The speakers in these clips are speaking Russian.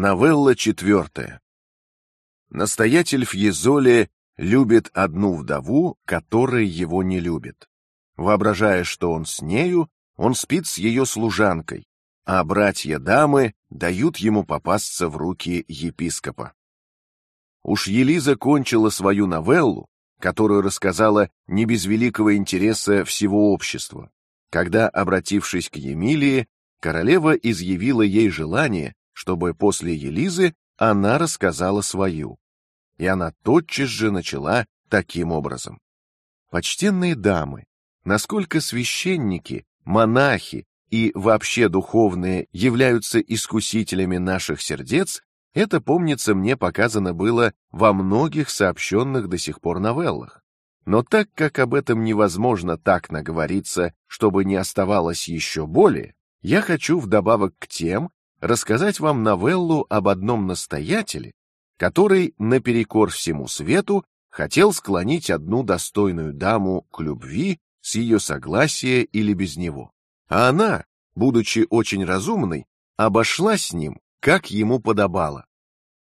Новелла четвертая. Настоятель Фьезоле любит одну вдову, которая его не любит. Воображая, что он с нею, он спит с ее служанкой, а братья дамы дают ему попасться в руки епископа. Уж Елиза кончила свою новеллу, которую рассказала не без великого интереса всего общества, когда, обратившись к Емилии, королева изъявила ей желание, чтобы после Елизы она рассказала свою, и она тотчас же начала таким образом: почтенные дамы, насколько священники, монахи и вообще духовные являются искусителями наших сердец, это, помнится, мне показано было во многих сообщенных до сих пор новеллах. Но так как об этом невозможно так наговориться, чтобы не оставалось еще более, я хочу вдобавок к тем рассказать вам новеллу об одном настоятеле, который наперекор всему свету хотел склонить одну достойную даму к любви с ее согласия или без него, а она, будучи очень разумной, обошлась с ним, как ему подобало.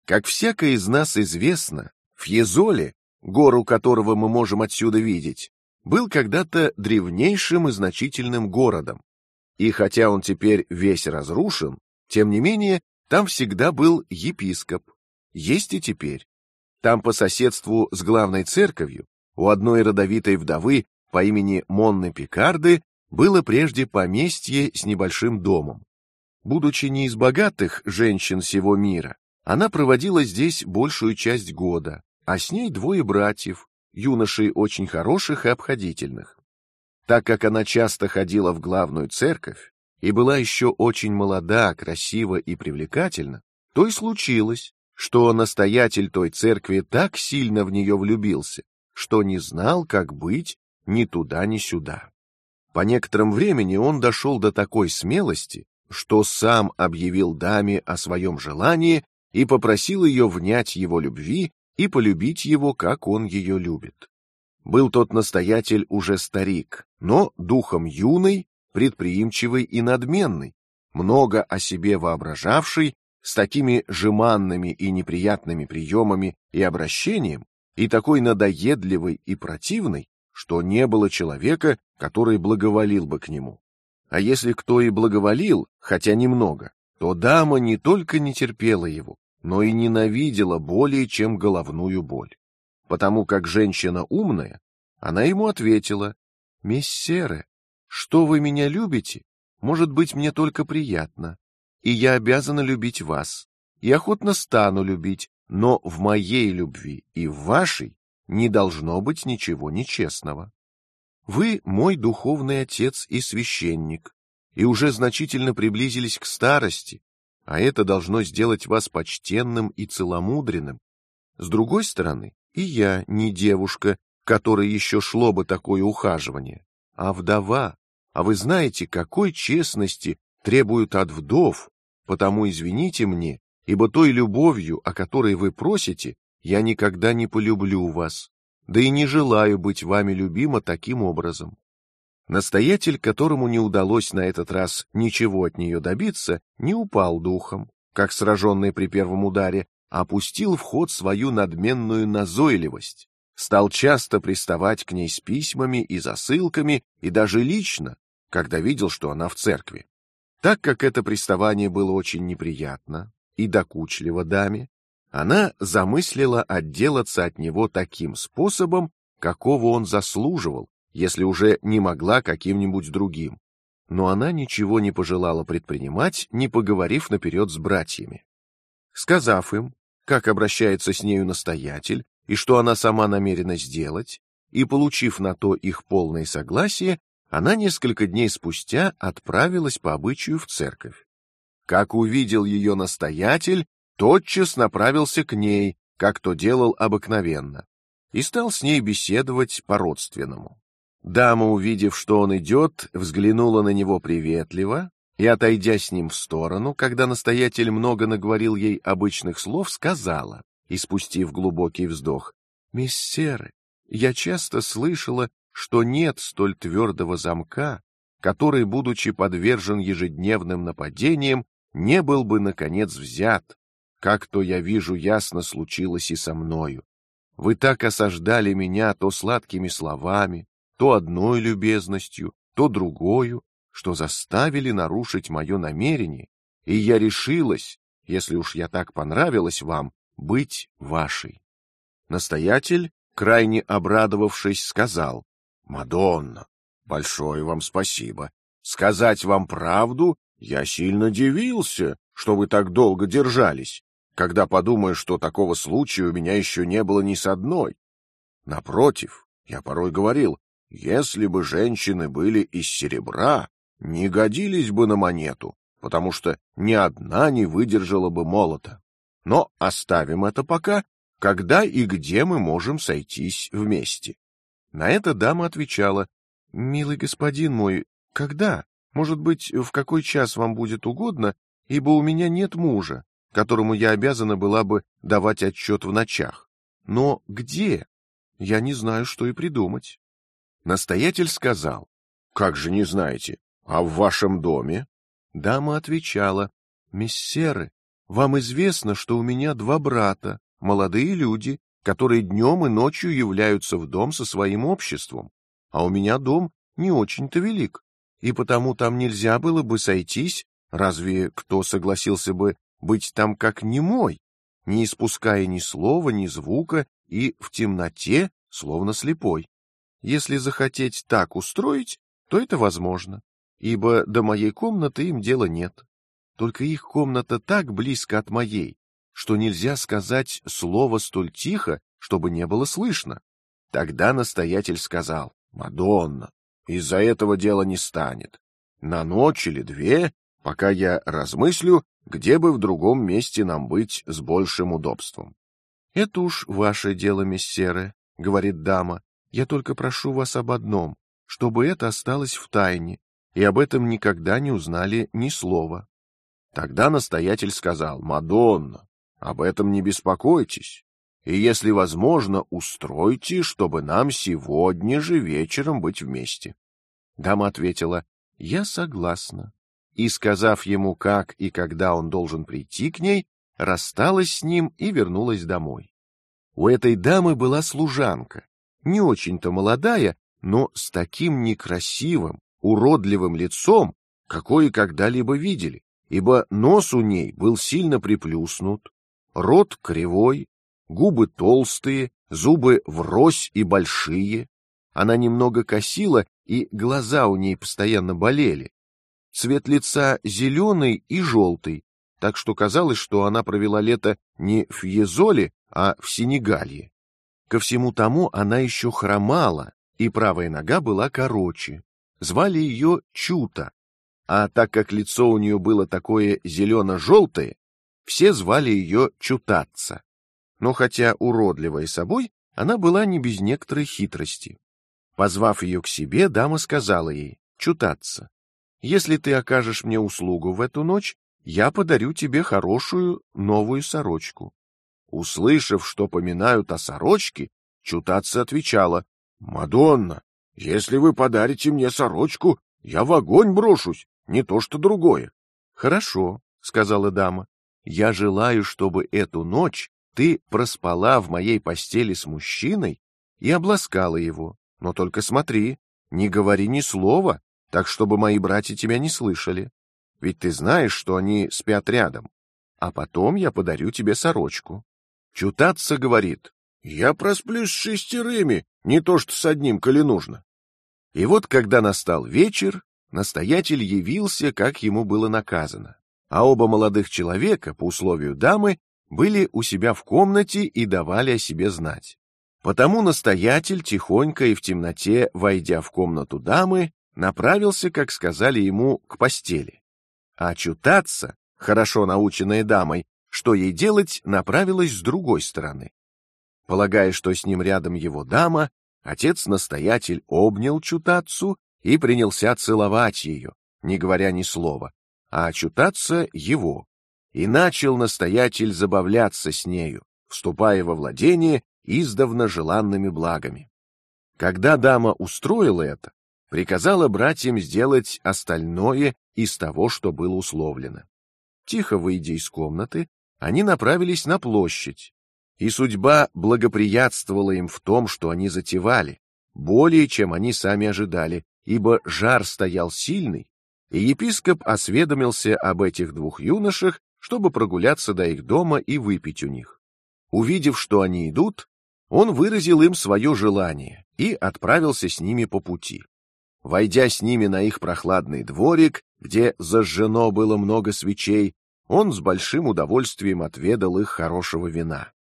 Как всякое из нас известно, Фьезоле, гору которого мы можем отсюда видеть, был когда-то древнейшим и значительным городом, и хотя он теперь весь разрушен, тем не менее, там всегда был епископ, есть и теперь. Там по соседству с главной церковью у одной родовитой вдовы по имени Монны Пикарды было прежде поместье с небольшим домом. Будучи не из богатых женщин всего мира, она проводила здесь большую часть года, а с ней двое братьев, юношей очень хороших и обходительных. Так как она часто ходила в главную церковь, и была еще очень молода, красива и привлекательна, то и случилось, что настоятель той церкви так сильно в нее влюбился, что не знал, как быть ни туда ни сюда. По некотором времени он дошел до такой смелости, что сам объявил даме о своем желании и попросил ее внять его любви и полюбить его, как он ее любит. Был тот настоятель уже старик, но духом юный предприимчивый и надменный, много о себе воображавший, с такими жеманными и неприятными приемами и обращением, и такой надоедливый и противный, что не было человека, который благоволил бы к нему. А если кто и благоволил, хотя немного, то дама не только не терпела его, но и ненавидела более чем головную боль, потому как женщина умная, она ему ответила: "Мессере, что вы меня любите, может быть мне только приятно, и я обязана любить вас, и охотно стану любить, но в моей любви и в вашей не должно быть ничего нечестного. Вы мой духовный отец и священник, и уже значительно приблизились к старости, а это должно сделать вас почтенным и целомудренным. С другой стороны, и я не девушка, которой еще шло бы такое ухаживание а вдова. А вы знаете, какой честности требуют от вдов, потому извините мне, ибо той любовью, о которой вы просите, я никогда не полюблю вас, да и не желаю быть вами любима таким образом. Настоятель, которому не удалось на этот раз ничего от нее добиться, не упал духом, как сраженный при первом ударе, а опустил в ход свою надменную назойливость стал часто приставать к ней с письмами и засылками, и даже лично, когда видел, что она в церкви. Так как это приставание было очень неприятно и докучливо даме, она замыслила отделаться от него таким способом, какого он заслуживал, если уже не могла каким-нибудь другим. Но она ничего не пожелала предпринимать, не поговорив наперед с братьями. Сказав им, как обращается с нею настоятель, и что она сама намерена сделать, и получив на то их полное согласие, она несколько дней спустя отправилась по обычаю в церковь. Как увидел ее настоятель, тотчас направился к ней, как то делал обыкновенно, и стал с ней беседовать по-родственному. Дама, увидев, что он идет, взглянула на него приветливо и, отойдя с ним в сторону, когда настоятель много наговорил ей обычных слов, сказала: и спустив глубокий вздох, миссеры, я часто слышала, что нет столь твердого замка, который, будучи подвержен ежедневным нападениям, не был бы наконец взят, как то я вижу ясно случилось и со мною. Вы так осаждали меня то сладкими словами, то одной любезностью, то другою, что заставили нарушить мое намерение, и я решилась, если уж я так понравилась вам, быть вашей. Настоятель, крайне обрадовавшись, сказал: Мадонна, большое вам спасибо. Сказать вам правду, я сильно дивился, что вы так долго держались, когда подумаю, что такого случая у меня еще не было ни с одной. Напротив, я порой говорил, если бы женщины были из серебра, не годились бы на монету, потому что ни одна не выдержала бы молота. Но оставим это пока. Когда и где мы можем сойтись вместе? На это дама отвечала: "Милый господин мой, когда? Может быть, в какой час вам будет угодно, ибо у меня нет мужа, которому я обязана была бы давать отчет в ночах. Но где? Я не знаю, что и придумать". Настоятель сказал: "Как же не знаете? А в вашем доме?" Дама отвечала: "Мессеры, вам известно, что у меня два брата, молодые люди, которые днем и ночью являются в дом со своим обществом, а у меня дом не очень-то велик, и потому там нельзя было бы сойтись. Разве кто согласился бы быть там как не мой, не испуская ни слова, ни звука и в темноте, словно слепой? Если захотеть так устроить, то это возможно, ибо до моей комнаты им дела нет. Только их комната так близко от моей, что нельзя сказать слово столь тихо, чтобы не было слышно. Тогда настоятель сказал: Мадонна, из-за этого дела не станет. На ночь или две, пока я размыслю, где бы в другом месте нам быть с большим удобством. Это уж ваше дело, мессеры, говорит дама. Я только прошу вас об одном, чтобы это осталось в тайне, и об этом никогда не узнали ни слова. Тогда настоятель сказал: Мадонна, об этом не беспокойтесь, и если возможно, устройте, чтобы нам сегодня же вечером быть вместе. Дама ответила: я согласна. И сказав ему, как и когда он должен прийти к ней, рассталась с ним и вернулась домой. У этой дамы была служанка, не очень-то молодая, но с таким некрасивым, уродливым лицом, какое когда-либо видели ибо нос у ней был сильно приплюснут, рот кривой, губы толстые, зубы врозь и большие. Она немного косила, и глаза у ней постоянно болели. Цвет лица зеленый и желтый, так что казалось, что она провела лето не в Езоле, а в Сенегалье. Ко всему тому она еще хромала, и правая нога была короче. Звали ее Чута, а так как лицо у нее было такое зелено-желтое, все звали ее Чутаться. Но хотя уродливая собой, она была не без некоторой хитрости. Позвав ее к себе, дама сказала ей: Чутаться, если ты окажешь мне услугу в эту ночь, я подарю тебе хорошую новую сорочку. Услышав, что поминают о сорочке, Чутаться отвечала: Мадонна, если вы подарите мне сорочку, я в огонь брошусь не то что другое. Хорошо, сказала дама. Я желаю, чтобы эту ночь ты проспала в моей постели с мужчиной и обласкала его. Но только смотри, не говори ни слова, так чтобы мои братья тебя не слышали. Ведь ты знаешь, что они спят рядом. А потом я подарю тебе сорочку. Чутаться говорит: я просплюсь с шестерыми, не то что с одним, коли нужно. И вот, когда настал вечер, настоятель явился, как ему было наказано, а оба молодых человека по условию дамы были у себя в комнате и давали о себе знать. Потому настоятель тихонько и в темноте, войдя в комнату дамы, направился, как сказали ему, к постели. А чутаться, хорошо наученная дамой, что ей делать, направилась с другой стороны. Полагая, что с ним рядом его дама, отец-настоятель обнял чутацу и принялся целовать ее, не говоря ни слова, а очутаться его. И начал настоятель забавляться с нею, вступая во владение издавна желанными благами. Когда дама устроила это, приказала братьям сделать остальное из того, что было условлено. Тихо выйдя из комнаты, они направились на площадь, и судьба благоприятствовала им в том, что они затевали, более чем они сами ожидали, ибо жар стоял сильный, и епископ осведомился об этих двух юношах, чтобы прогуляться до их дома и выпить у них. Увидев, что они идут, он выразил им свое желание и отправился с ними по пути. Войдя с ними на их прохладный дворик, где зажжено было много свечей, он с большим удовольствием отведал их хорошего вина.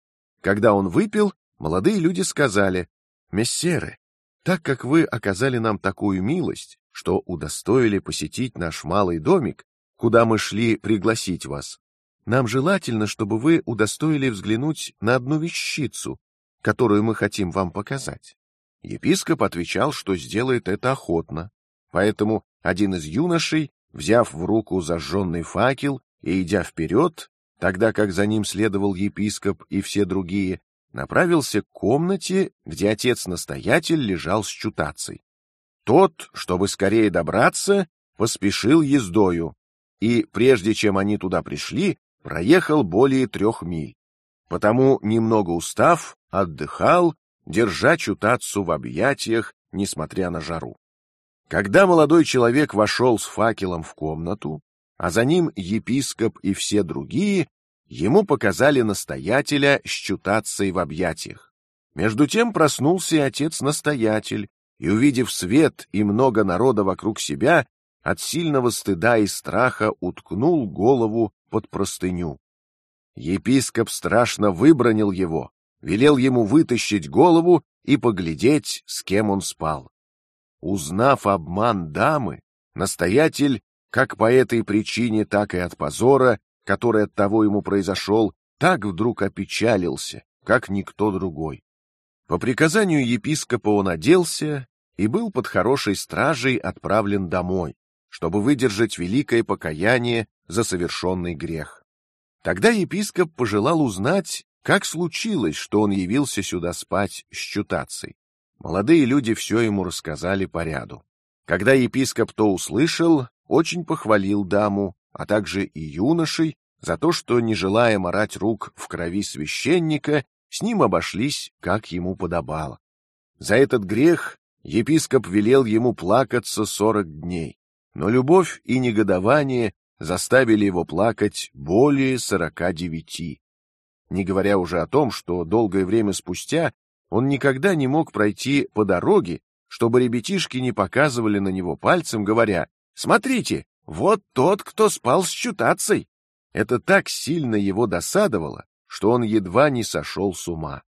Когда он выпил, молодые люди сказали: "Мессеры, так как вы оказали нам такую милость, что удостоили посетить наш малый домик, куда мы шли пригласить вас, нам желательно, чтобы вы удостоили взглянуть на одну вещицу, которую мы хотим вам показать. Епископ отвечал, что сделает это охотно, поэтому один из юношей, взяв в руку зажженный факел и идя вперед, тогда как за ним следовал епископ и все другие, направился к комнате, где отец-настоятель лежал с чутацей. Тот, чтобы скорее добраться, поспешил ездою, и прежде чем они туда пришли, проехал более трех миль. Потому, немного устав, отдыхал, держа чутацу в объятиях, несмотря на жару. Когда молодой человек вошел с факелом в комнату, а за ним епископ и все другие, ему показали настоятеля с чутацей в объятиях. Между тем проснулся и отец-настоятель, и увидев свет и много народа вокруг себя, от сильного стыда и страха уткнул голову под простыню. Епископ страшно выбронил его, велел ему вытащить голову и поглядеть, с кем он спал. Узнав обман дамы, настоятель, как по этой причине, так и от позора, который от того ему произошел, так вдруг опечалился, как никто другой. По приказанию епископа он оделся и был под хорошей стражей отправлен домой, чтобы выдержать великое покаяние за совершенный грех. Тогда епископ пожелал узнать, как случилось, что он явился сюда спать с чутацей. Молодые люди все ему рассказали по ряду. Когда епископ то услышал, очень похвалил даму, а также и юношей за то, что не желая морать рук в крови священника, с ним обошлись, как ему подобало. За этот грех епископ велел ему плакаться сорок дней, но любовь и негодование заставили его плакать более сорока девяти. Не говоря уже о том, что долгое время спустя он никогда не мог пройти по дороге, чтобы ребятишки не показывали на него пальцем, говоря: "Смотрите, вот тот, кто спал с чутацей". Это так сильно его досадовало, что он едва не сошел с ума.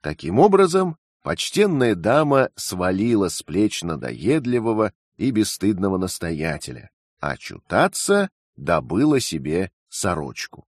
Таким образом, почтенная дама свалила с плеч надоедливого и бесстыдного настоятеля, а чутаться добыла себе сорочку.